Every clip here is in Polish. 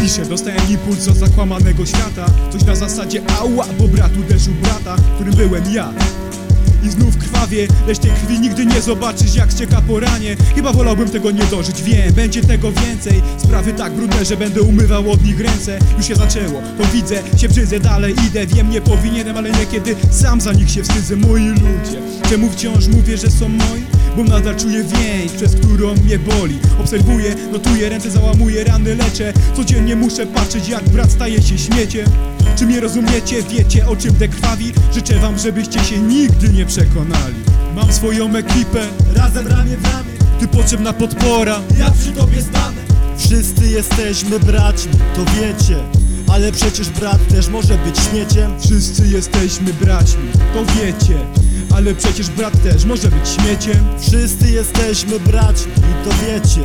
duszę Dostałem impuls od zakłamanego świata. Coś na zasadzie ała, bo brat uderzył brata Którym byłem ja i znów krwawie, lecz tej krwi nigdy nie zobaczysz jak ścieka po ranie. Chyba wolałbym tego nie dożyć, wiem, będzie tego więcej. Sprawy tak brudne, że będę umywał od nich ręce. Już się zaczęło, to widzę, się brzydzę, dalej idę. Wiem, nie powinienem, ale niekiedy sam za nich się wstydzę. Moi ludzie, czemu wciąż mówię, że są moi? Bo nadal czuję więź, przez którą mnie boli. Obserwuję, notuję, ręce załamuję, rany leczę. Codziennie muszę patrzeć jak brat staje się śmieciem Czy mnie rozumiecie, wiecie o czym te krwawi? Życzę wam, żebyście się nigdy nie przekonali. Mam swoją ekipę, Razem ramię w ramię, ty potrzebna podpora. Ja przy tobie stanę. Wszyscy jesteśmy braćmi, to wiecie. Ale przecież brat też może być śmieciem. Wszyscy jesteśmy braćmi, to wiecie. Ale przecież brat też może być śmieciem. Wszyscy jesteśmy braćmi i to wiecie.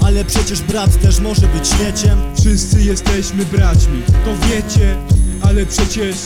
Ale przecież brat też może być śmieciem. Wszyscy jesteśmy braćmi, to wiecie Ale przecież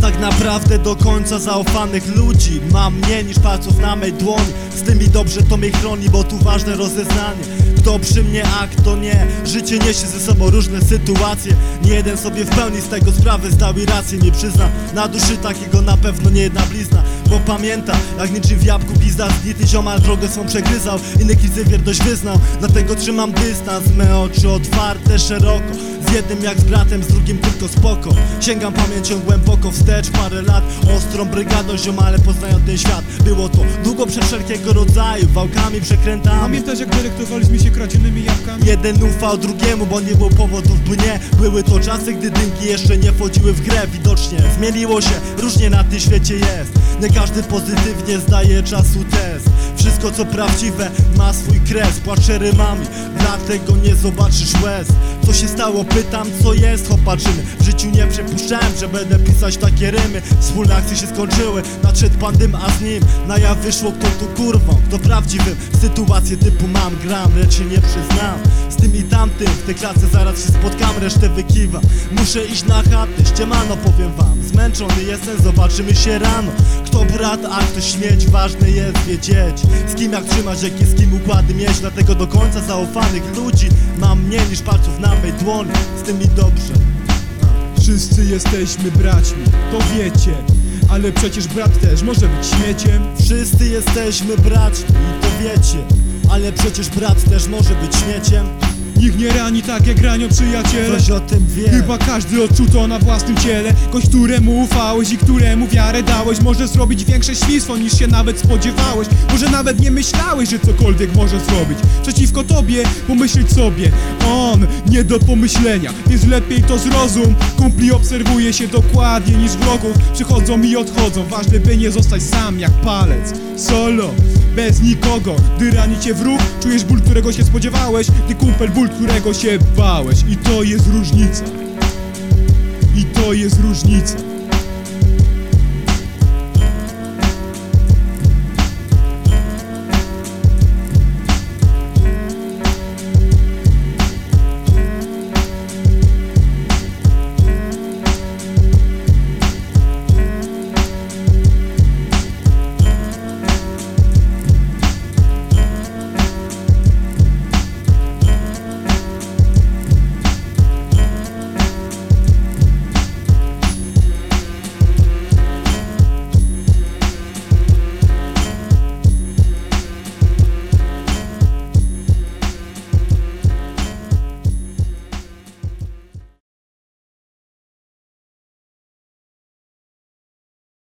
Tak naprawdę do końca zaufanych ludzi. Mam mniej niż palców na mej dłoni. Z tymi dobrze to mnie chroni, bo tu ważne rozeznanie. Kto przy mnie, a kto nie? Życie niesie ze sobą różne sytuacje. Nie jeden sobie w pełni z tego sprawy zdał i rację Nie przyzna, na duszy takiego na pewno nie jedna blizna. Bo pamięta, jak niczym w jabłku pizda Zgnity ziomal drogę swą przegryzał. Inny kizy wierność wyznał. Dlatego trzymam dystans, me oczy otwarte szeroko. Z jednym jak z bratem, z drugim tylko spoko. Sięgam pamięcią głęboko wstecz parę lat. Ostrą brygadą ziomale poznają ten świat. Było to długo przed wszelkiego rodzaju Wałkami, przekrętami. Pamiętasz jak dyrektowaliśmy się kradzionymi jabłkami? Jeden ufał drugiemu, bo nie było powodów by nie. Były to czasy, gdy dynki jeszcze nie wchodziły w grę. Widocznie zmieniło się, różnie na tym świecie jest. Nie każdy pozytywnie zdaje czasu test. Wszystko co prawdziwe ma swój kres. Płaczę rymami, dlatego nie zobaczysz łez. Co się stało? Pytam co jest. Chopaczyny W życiu nie przypuszczałem, że będę pisać takie rymy Wspólne akcje się skończyły, nadszedł pandym, a z nim Na jaw wyszło kto tu kurwą, kto prawdziwym Sytuacje typu mam gram, lecz się nie przyznam. Z tym i tamtym, w tej klasie zaraz się spotkam Resztę wykiwam, muszę iść na chatę Ściemano powiem wam, zmęczony jestem Zobaczymy się rano, kto brat, a kto śmieć Ważne jest wiedzieć, z kim jak trzymać Jakie z kim układy mieć, dlatego do końca zaufanych ludzi Mam mniej niż palców na mej dłoni, z tym i dobrze Wszyscy jesteśmy braćmi, to wiecie. Ale przecież brat też może być śmieciem. Wszyscy jesteśmy braćmi to wiecie Ale przecież brat też może być śmieciem. Nikt nie rani tak jak ranią przyjaciele. Ktoś o tym wie. Chyba każdy odczuł to na własnym ciele. Gość, któremu ufałeś i któremu wiarę dałeś Może zrobić większe świństwo niż się nawet spodziewałeś. Może nawet nie myślałeś, że cokolwiek może zrobić. Przeciwko tobie pomyśleć sobie On nie do pomyślenia, więc lepiej to zrozum. Kumpli obserwuje się dokładnie niż wrogów. Przychodzą i odchodzą, ważne by nie zostać sam jak palec. Solo, bez nikogo Gdy rani cię wróg, czujesz ból, którego się spodziewałeś Gdy kumpel ból, którego się bałeś. I to jest różnica. I to jest różnica